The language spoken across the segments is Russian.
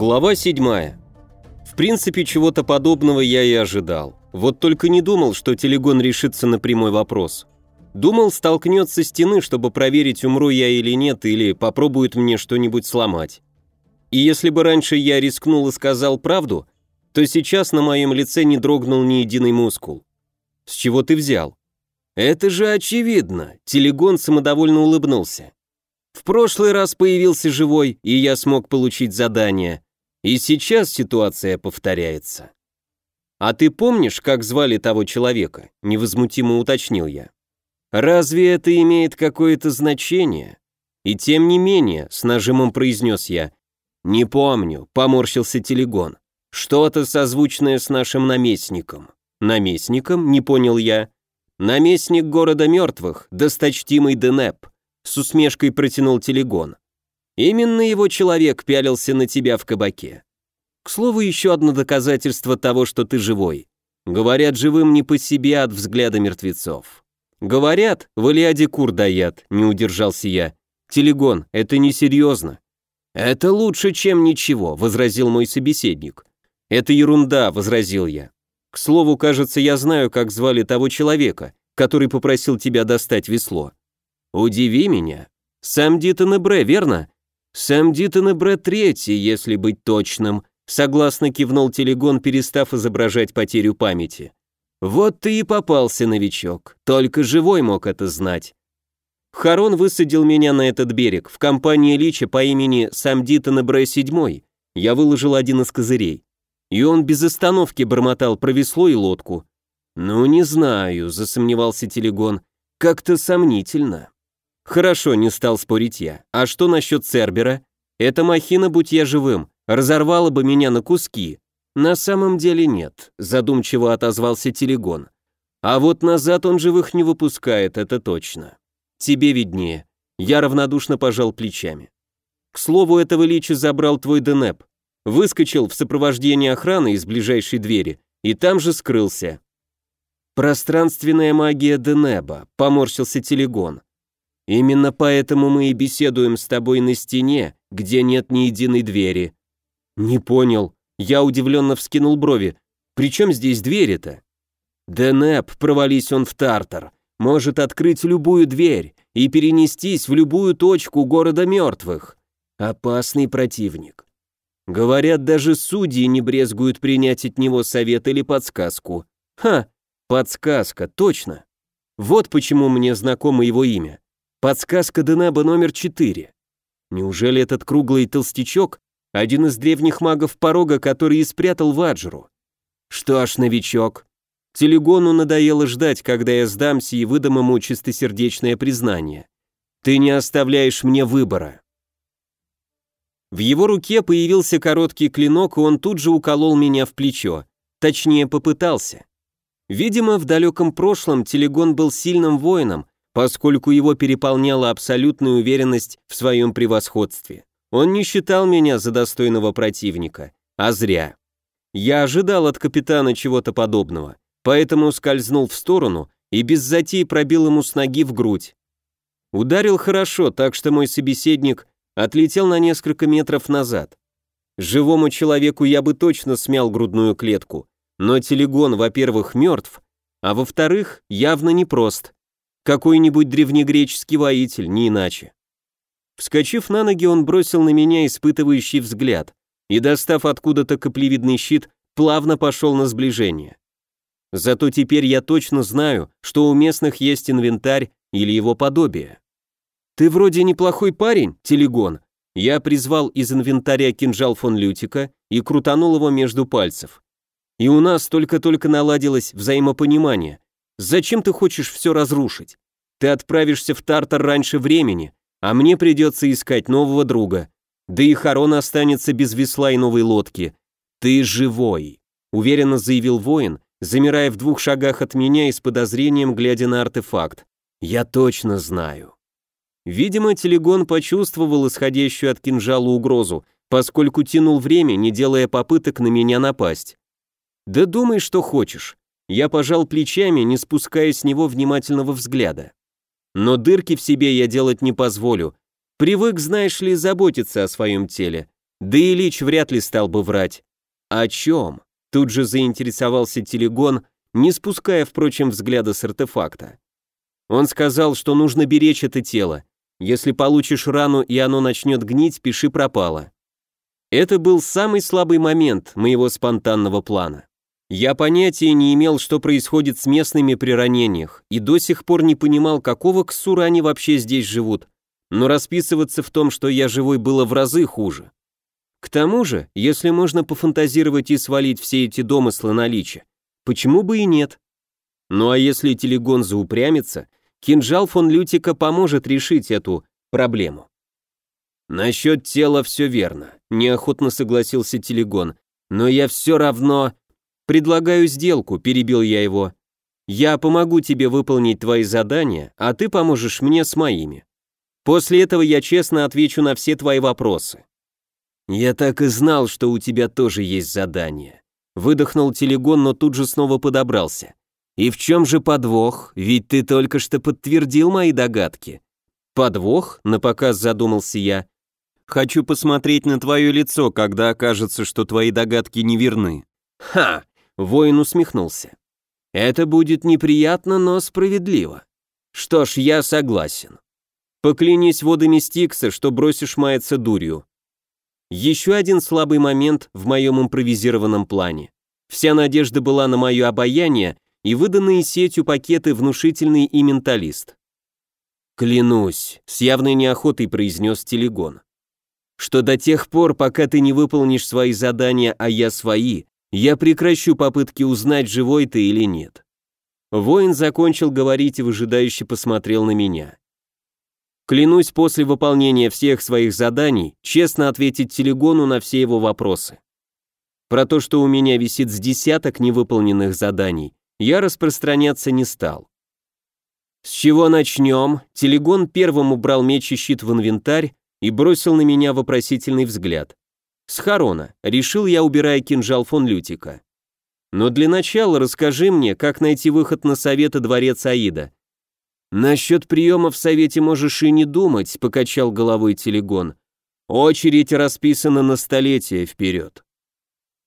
Глава 7. В принципе, чего-то подобного я и ожидал. Вот только не думал, что Телегон решится на прямой вопрос. Думал, столкнется стены, чтобы проверить, умру я или нет, или попробует мне что-нибудь сломать. И если бы раньше я рискнул и сказал правду, то сейчас на моем лице не дрогнул ни единый мускул. С чего ты взял? Это же очевидно, Телегон самодовольно улыбнулся. В прошлый раз появился живой, и я смог получить задание. И сейчас ситуация повторяется. А ты помнишь, как звали того человека? Невозмутимо уточнил я. Разве это имеет какое-то значение? И тем не менее, с нажимом произнес я. Не помню, поморщился Телегон. Что-то созвучное с нашим наместником. Наместником? Не понял я. Наместник города мертвых, досточтимый Денеп с усмешкой протянул телегон. Именно его человек пялился на тебя в кабаке. К слову, еще одно доказательство того, что ты живой. Говорят, живым не по себе от взгляда мертвецов. Говорят, в Илиаде кур даят, не удержался я. Телегон, это несерьезно. Это лучше, чем ничего, возразил мой собеседник. Это ерунда, возразил я. К слову, кажется, я знаю, как звали того человека, который попросил тебя достать весло. Удиви меня. Сэм Дитон Бре, верно? Сэм Дитон Бре третий, если быть точным, согласно кивнул телегон, перестав изображать потерю памяти. Вот ты и попался, новичок. Только живой мог это знать. Харон высадил меня на этот берег в компании Лича по имени Самдитон Бре седьмой. Я выложил один из козырей. И он без остановки бормотал про весло и лодку. «Ну, не знаю», — засомневался Телегон. «Как-то сомнительно». Хорошо, не стал спорить я. А что насчет Цербера? Эта махина, будь я живым, разорвала бы меня на куски. На самом деле нет, задумчиво отозвался Телегон. А вот назад он живых не выпускает, это точно. Тебе виднее. Я равнодушно пожал плечами. К слову, этого лича забрал твой Денеп. Выскочил в сопровождении охраны из ближайшей двери и там же скрылся. Пространственная магия Денеба, поморщился Телегон. Именно поэтому мы и беседуем с тобой на стене, где нет ни единой двери. Не понял. Я удивленно вскинул брови. При чем здесь двери-то? Денеп, провались он в Тартар, может открыть любую дверь и перенестись в любую точку города мертвых. Опасный противник. Говорят, даже судьи не брезгуют принять от него совет или подсказку. Ха, подсказка, точно. Вот почему мне знакомо его имя. Подсказка Денеба номер 4. Неужели этот круглый толстячок – один из древних магов порога, который и спрятал Ваджру? Что ж, новичок, Телегону надоело ждать, когда я сдамся и выдам ему чистосердечное признание. Ты не оставляешь мне выбора. В его руке появился короткий клинок, и он тут же уколол меня в плечо. Точнее, попытался. Видимо, в далеком прошлом Телегон был сильным воином, поскольку его переполняла абсолютная уверенность в своем превосходстве. Он не считал меня за достойного противника, а зря. Я ожидал от капитана чего-то подобного, поэтому скользнул в сторону и без затей пробил ему с ноги в грудь. Ударил хорошо, так что мой собеседник отлетел на несколько метров назад. Живому человеку я бы точно смял грудную клетку, но телегон, во-первых, мертв, а во-вторых, явно непрост. Какой-нибудь древнегреческий воитель, не иначе. Вскочив на ноги, он бросил на меня испытывающий взгляд и, достав откуда-то каплевидный щит, плавно пошел на сближение. Зато теперь я точно знаю, что у местных есть инвентарь или его подобие. «Ты вроде неплохой парень, Телегон». Я призвал из инвентаря кинжал фон Лютика и крутанул его между пальцев. И у нас только-только наладилось взаимопонимание, Зачем ты хочешь все разрушить? Ты отправишься в Тартар раньше времени, а мне придется искать нового друга. Да и Харон останется без весла и новой лодки. Ты живой, уверенно заявил воин, замирая в двух шагах от меня и с подозрением глядя на артефакт. Я точно знаю. Видимо, Телегон почувствовал исходящую от кинжала угрозу, поскольку тянул время, не делая попыток на меня напасть. Да думай, что хочешь. Я пожал плечами, не спуская с него внимательного взгляда. Но дырки в себе я делать не позволю. Привык, знаешь ли, заботиться о своем теле. Да и Лич вряд ли стал бы врать. О чем? Тут же заинтересовался Телегон, не спуская, впрочем, взгляда с артефакта. Он сказал, что нужно беречь это тело. Если получишь рану и оно начнет гнить, пиши пропало. Это был самый слабый момент моего спонтанного плана. Я понятия не имел, что происходит с местными при ранениях, и до сих пор не понимал, какого ксура они вообще здесь живут. Но расписываться в том, что я живой, было в разы хуже. К тому же, если можно пофантазировать и свалить все эти домыслы на личе, почему бы и нет? Ну а если Телегон заупрямится, кинжал фон Лютика поможет решить эту проблему. Насчет тела все верно, неохотно согласился Телегон, но я все равно... «Предлагаю сделку», — перебил я его. «Я помогу тебе выполнить твои задания, а ты поможешь мне с моими. После этого я честно отвечу на все твои вопросы». «Я так и знал, что у тебя тоже есть задание», — выдохнул Телегон, но тут же снова подобрался. «И в чем же подвох? Ведь ты только что подтвердил мои догадки». «Подвох?» — напоказ задумался я. «Хочу посмотреть на твое лицо, когда окажется, что твои догадки неверны». «Ха!» Воин усмехнулся. Это будет неприятно, но справедливо. Что ж, я согласен. Поклянись водами Стикса, что бросишь маяться дурью. Еще один слабый момент в моем импровизированном плане. Вся надежда была на мое обаяние и выданные сетью пакеты внушительный и менталист. «Клянусь», — с явной неохотой произнес Телегон, «что до тех пор, пока ты не выполнишь свои задания, а я свои, я прекращу попытки узнать, живой ты или нет. Воин закончил говорить и выжидающе посмотрел на меня. Клянусь после выполнения всех своих заданий честно ответить Телегону на все его вопросы. Про то, что у меня висит с десяток невыполненных заданий, я распространяться не стал. С чего начнем? Телегон первым убрал меч и щит в инвентарь и бросил на меня вопросительный взгляд. Схорона, решил я, убирая кинжал фон Лютика. Но для начала расскажи мне, как найти выход на совет и дворец Аида. Насчет приема в совете можешь и не думать, покачал головой Телегон. Очередь расписана на столетие вперед.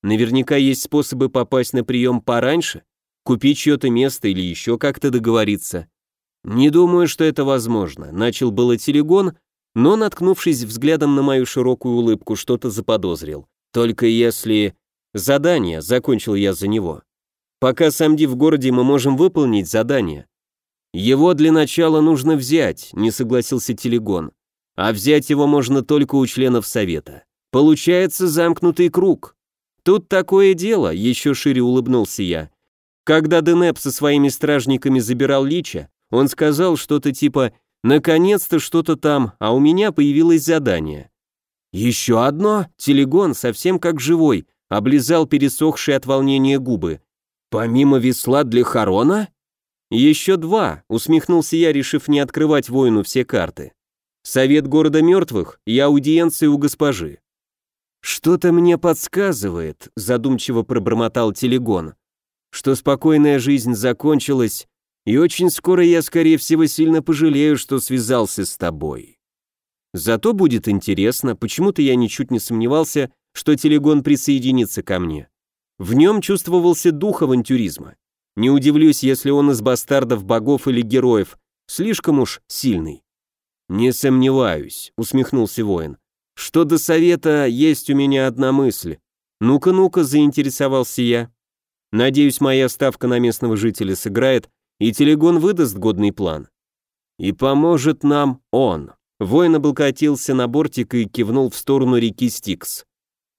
Наверняка есть способы попасть на прием пораньше, купить чье-то место или еще как-то договориться. Не думаю, что это возможно. Начал было Телегон, но, наткнувшись взглядом на мою широкую улыбку, что-то заподозрил. Только если... Задание, закончил я за него. Пока Самди в городе, мы можем выполнить задание. Его для начала нужно взять, не согласился Телегон. А взять его можно только у членов совета. Получается замкнутый круг. Тут такое дело, еще шире улыбнулся я. Когда Денеп со своими стражниками забирал Лича, он сказал что-то типа Наконец-то что-то там, а у меня появилось задание. Еще одно? Телегон, совсем как живой, облизал пересохшие от волнения губы. Помимо весла для Харона? Еще два, усмехнулся я, решив не открывать воину все карты. Совет города мертвых и аудиенция у госпожи. Что-то мне подсказывает, задумчиво пробормотал Телегон, что спокойная жизнь закончилась, и очень скоро я, скорее всего, сильно пожалею, что связался с тобой. Зато будет интересно, почему-то я ничуть не сомневался, что Телегон присоединится ко мне. В нем чувствовался дух авантюризма. Не удивлюсь, если он из бастардов богов или героев, слишком уж сильный. «Не сомневаюсь», — усмехнулся воин. «Что до совета, есть у меня одна мысль. Ну-ка, ну-ка», — заинтересовался я. «Надеюсь, моя ставка на местного жителя сыграет, и Телегон выдаст годный план. И поможет нам он. Воин облокотился на бортик и кивнул в сторону реки Стикс.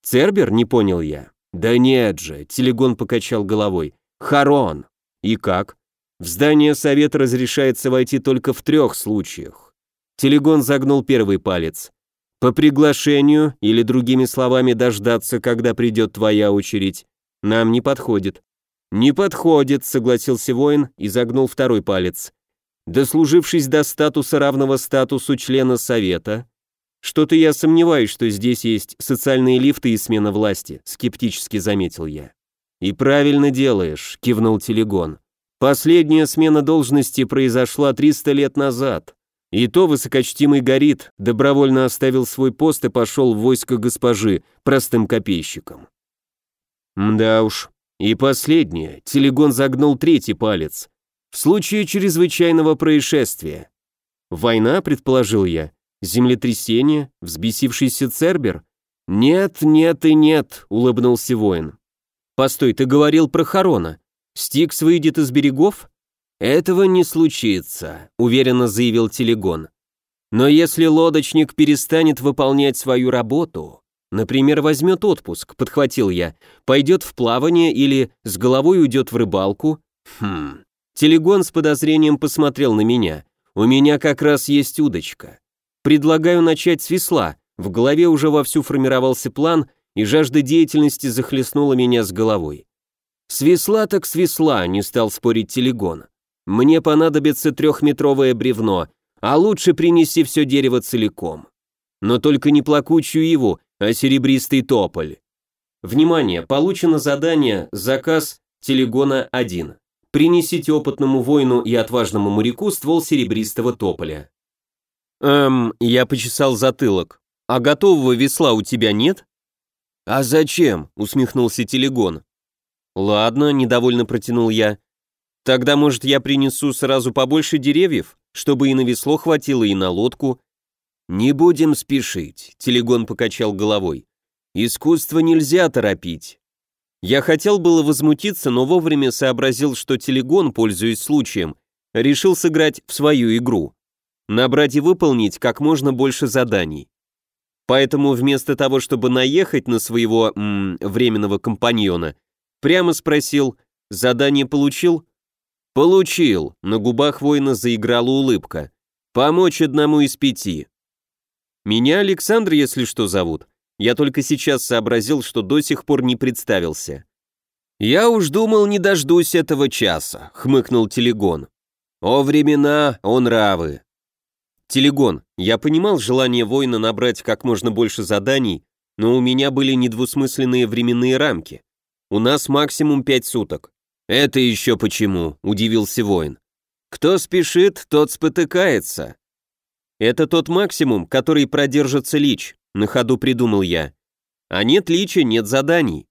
«Цербер?» — не понял я. «Да нет же», — Телегон покачал головой. «Харон». «И как?» «В здание совета разрешается войти только в трех случаях». Телегон загнул первый палец. «По приглашению, или другими словами дождаться, когда придет твоя очередь, нам не подходит. «Не подходит», — согласился воин и загнул второй палец. «Дослужившись до статуса равного статусу члена Совета, что-то я сомневаюсь, что здесь есть социальные лифты и смена власти», — скептически заметил я. «И правильно делаешь», — кивнул Телегон. «Последняя смена должности произошла 300 лет назад. И то высокочтимый горит, добровольно оставил свой пост и пошел в войско госпожи, простым копейщиком. Да уж. И последнее. Телегон загнул третий палец. В случае чрезвычайного происшествия. Война, предположил я. Землетрясение? Взбесившийся Цербер? Нет, нет и нет, улыбнулся воин. Постой, ты говорил про Харона. Стикс выйдет из берегов? Этого не случится, уверенно заявил Телегон. Но если лодочник перестанет выполнять свою работу, Например, возьмет отпуск, подхватил я, пойдет в плавание или с головой уйдет в рыбалку. Хм. Телегон с подозрением посмотрел на меня. У меня как раз есть удочка. Предлагаю начать с весла. В голове уже вовсю формировался план, и жажда деятельности захлестнула меня с головой. С весла так с весла, не стал спорить Телегон. Мне понадобится трехметровое бревно, а лучше принеси все дерево целиком. Но только не плакучую его, а серебристый тополь. Внимание, получено задание «Заказ Телегона 1». Принесите опытному воину и отважному моряку ствол серебристого тополя. Эм, я почесал затылок. А готового весла у тебя нет? А зачем? усмехнулся Телегон. Ладно, недовольно протянул я. Тогда, может, я принесу сразу побольше деревьев, чтобы и на весло хватило, и на лодку, «Не будем спешить», — Телегон покачал головой. «Искусство нельзя торопить». Я хотел было возмутиться, но вовремя сообразил, что Телегон, пользуясь случаем, решил сыграть в свою игру. Набрать и выполнить как можно больше заданий. Поэтому вместо того, чтобы наехать на своего м, временного компаньона, прямо спросил «Задание получил?» «Получил», на губах воина заиграла улыбка. «Помочь одному из пяти». Меня Александр, если что, зовут. Я только сейчас сообразил, что до сих пор не представился. «Я уж думал, не дождусь этого часа», — хмыкнул Телегон. «О времена, о нравы». «Телегон, я понимал желание воина набрать как можно больше заданий, но у меня были недвусмысленные временные рамки. У нас максимум пять суток». «Это еще почему?» — удивился воин. «Кто спешит, тот спотыкается. Это тот максимум, который продержится Лич, на ходу придумал я. А нет Лича, нет заданий.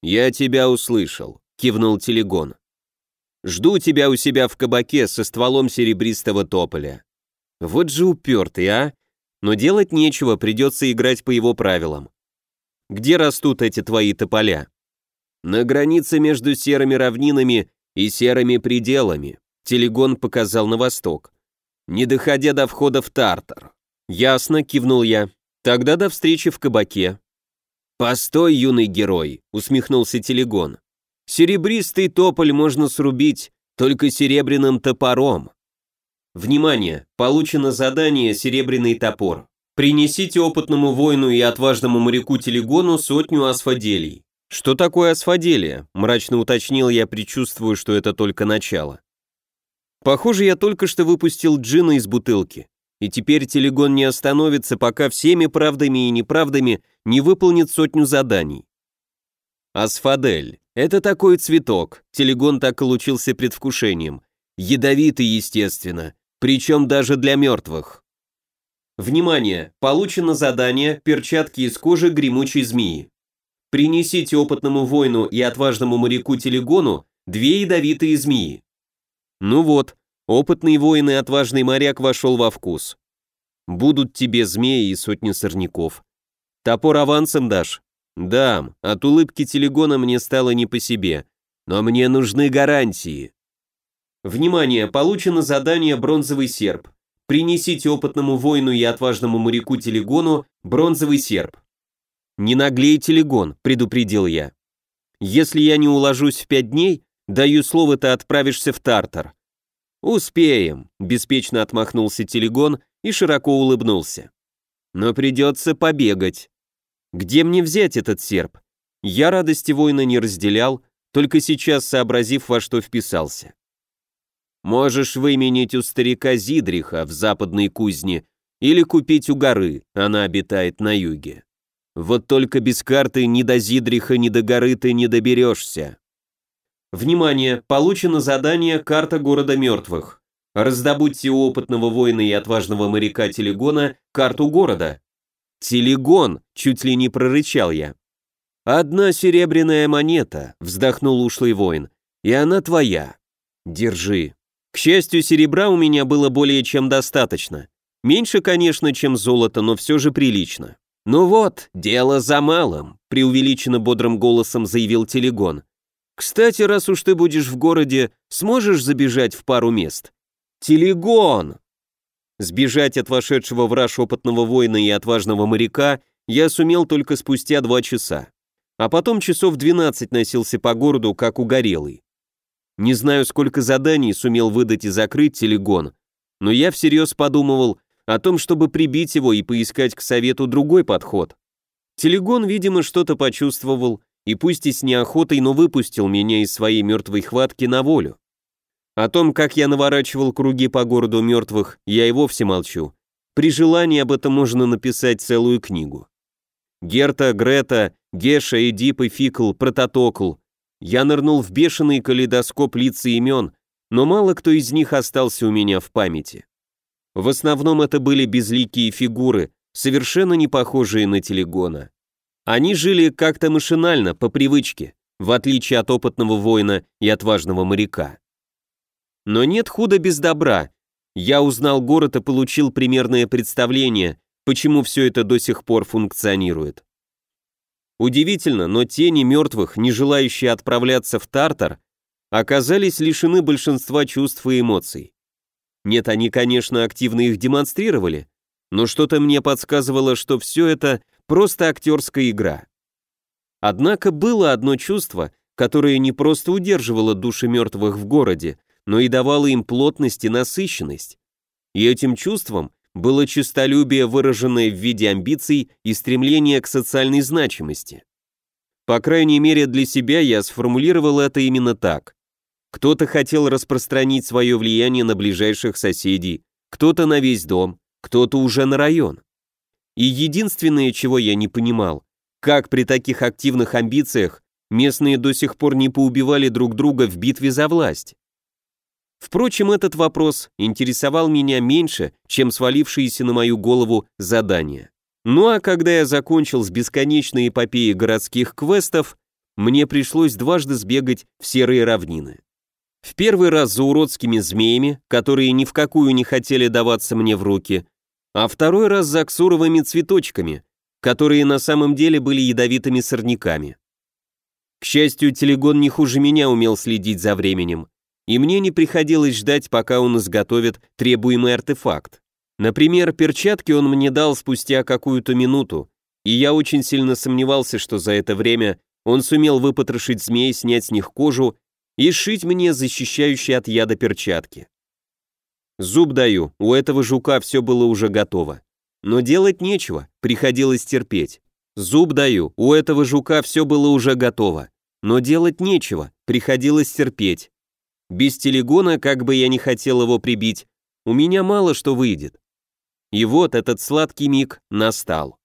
Я тебя услышал, кивнул Телегон. Жду тебя у себя в кабаке со стволом серебристого тополя. Вот же упертый, а? Но делать нечего, придется играть по его правилам. Где растут эти твои тополя? На границе между серыми равнинами и серыми пределами. Телегон показал на восток не доходя до входа в Тартар. «Ясно», — кивнул я. «Тогда до встречи в кабаке». «Постой, юный герой», — усмехнулся Телегон. «Серебристый тополь можно срубить только серебряным топором». Внимание! Получено задание «Серебряный топор». Принесите опытному воину и отважному моряку Телегону сотню асфаделий. Что такое асфаделия? Мрачно уточнил я, предчувствую, что это только начало. Похоже, я только что выпустил джина из бутылки. И теперь телегон не остановится, пока всеми правдами и неправдами не выполнит сотню заданий. Асфадель. Это такой цветок. Телегон так и лучился предвкушением. Ядовитый, естественно. Причем даже для мертвых. Внимание! Получено задание «Перчатки из кожи гремучей змеи». Принесите опытному воину и отважному моряку Телегону две ядовитые змеи. Ну вот, опытный воин и отважный моряк вошел во вкус. Будут тебе змеи и сотни сорняков. Топор авансом дашь? Да, от улыбки телегона мне стало не по себе. Но мне нужны гарантии. Внимание, получено задание «Бронзовый серп». Принесите опытному воину и отважному моряку Телегону бронзовый серп. «Не наглей, Телегон», — предупредил я. «Если я не уложусь в пять дней, Даю слово, ты отправишься в Тартар». «Успеем», — беспечно отмахнулся Телегон и широко улыбнулся. «Но придется побегать. Где мне взять этот серп? Я радости воина не разделял, только сейчас сообразив, во что вписался. Можешь выменить у старика Зидриха в западной кузне или купить у горы, она обитает на юге. Вот только без карты ни до Зидриха, ни до горы ты не доберешься. Внимание! Получено задание «Карта города мертвых». Раздобудьте у опытного воина и отважного моряка Телегона карту города. Телегон, чуть ли не прорычал я. Одна серебряная монета, вздохнул ушлый воин, и она твоя. Держи. К счастью, серебра у меня было более чем достаточно. Меньше, конечно, чем золото, но все же прилично. «Ну вот, дело за малым», — преувеличенно бодрым голосом заявил Телегон. «Кстати, раз уж ты будешь в городе, сможешь забежать в пару мест?» «Телегон!» Сбежать от вошедшего в раж опытного воина и отважного моряка я сумел только спустя два часа. А потом часов 12 носился по городу, как угорелый. Не знаю, сколько заданий сумел выдать и закрыть Телегон, но я всерьез подумывал, о том, чтобы прибить его и поискать к совету другой подход. Телегон, видимо, что-то почувствовал, и пусть и с неохотой, но выпустил меня из своей мертвой хватки на волю. О том, как я наворачивал круги по городу мертвых, я и вовсе молчу. При желании об этом можно написать целую книгу. Герта, Грета, Геша, Эдип и Фикл, Прототокл. Я нырнул в бешеный калейдоскоп лиц и имен, но мало кто из них остался у меня в памяти. В основном это были безликие фигуры, совершенно не похожие на телегона. Они жили как-то машинально, по привычке, в отличие от опытного воина и отважного моряка. Но нет худа без добра. Я узнал город и получил примерное представление, почему все это до сих пор функционирует. Удивительно, но тени мертвых, не желающие отправляться в Тартар, оказались лишены большинства чувств и эмоций. Нет, они, конечно, активно их демонстрировали, но что-то мне подсказывало, что все это просто актерская игра. Однако было одно чувство, которое не просто удерживало души мертвых в городе, но и давало им плотность и насыщенность. И этим чувством было честолюбие, выраженное в виде амбиций и стремления к социальной значимости. По крайней мере, для себя я сформулировал это именно так. Кто-то хотел распространить свое влияние на ближайших соседей, кто-то на весь дом, кто-то уже на район. И единственное, чего я не понимал, как при таких активных амбициях местные до сих пор не поубивали друг друга в битве за власть. Впрочем, этот вопрос интересовал меня меньше, чем свалившиеся на мою голову задания. Ну а когда я закончил с бесконечной эпопеей городских квестов, мне пришлось дважды сбегать в серые равнины. В первый раз за уродскими змеями, которые ни в какую не хотели даваться мне в руки, а второй раз за ксуровыми цветочками, которые на самом деле были ядовитыми сорняками. К счастью, Телегон не хуже меня умел следить за временем, и мне не приходилось ждать, пока он изготовит требуемый артефакт. Например, перчатки он мне дал спустя какую-то минуту, и я очень сильно сомневался, что за это время он сумел выпотрошить змей, снять с них кожу и сшить мне защищающие от яда перчатки. Зуб даю, у этого жука все было уже готово. Но делать нечего, приходилось терпеть. Зуб даю, у этого жука все было уже готово. Но делать нечего, приходилось терпеть. Без телегона, как бы я ни хотел его прибить, у меня мало что выйдет. И вот этот сладкий миг настал.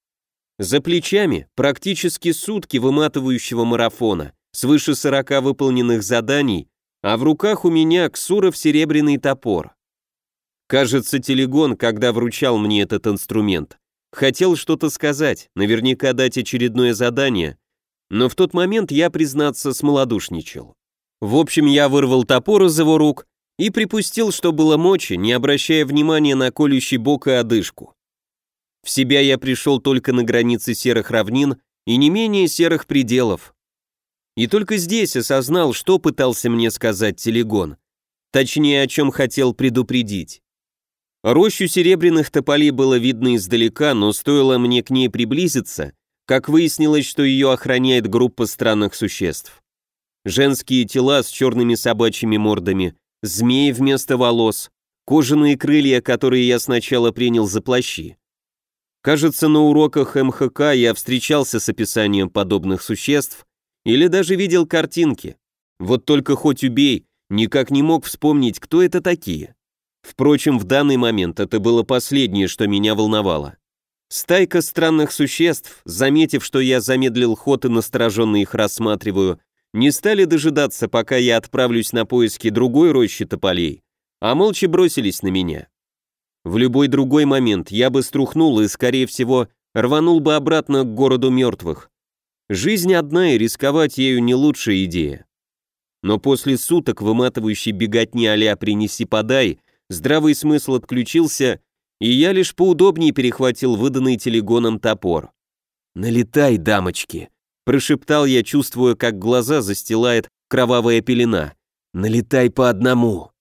За плечами практически сутки выматывающего марафона, свыше 40 выполненных заданий, а в руках у меня Ксуров серебряный топор. Кажется, Телегон, когда вручал мне этот инструмент, хотел что-то сказать, наверняка дать очередное задание, но в тот момент я, признаться, смолодушничал. В общем, я вырвал топор из его рук и припустил, что было мочи, не обращая внимания на колющий бок и одышку. В себя я пришел только на границе серых равнин и не менее серых пределов. И только здесь осознал, что пытался мне сказать Телегон. Точнее, о чем хотел предупредить. Рощу серебряных тополей было видно издалека, но стоило мне к ней приблизиться, как выяснилось, что ее охраняет группа странных существ. Женские тела с черными собачьими мордами, змеи вместо волос, кожаные крылья, которые я сначала принял за плащи. Кажется, на уроках МХК я встречался с описанием подобных существ, или даже видел картинки. Вот только хоть убей, никак не мог вспомнить, кто это такие. Впрочем, в данный момент это было последнее, что меня волновало. Стайка странных существ, заметив, что я замедлил ход и настороженно их рассматриваю, не стали дожидаться, пока я отправлюсь на поиски другой рощи тополей, а молча бросились на меня. В любой другой момент я бы струхнул и, скорее всего, рванул бы обратно к городу мертвых. Жизнь одна, и рисковать ею не лучшая идея. Но после суток выматывающей беготни а «принеси-подай» здравый смысл отключился, и я лишь поудобнее перехватил выданный телегоном топор. «Налетай, дамочки!» – прошептал я, чувствуя, как глаза застилает кровавая пелена. «Налетай по одному!»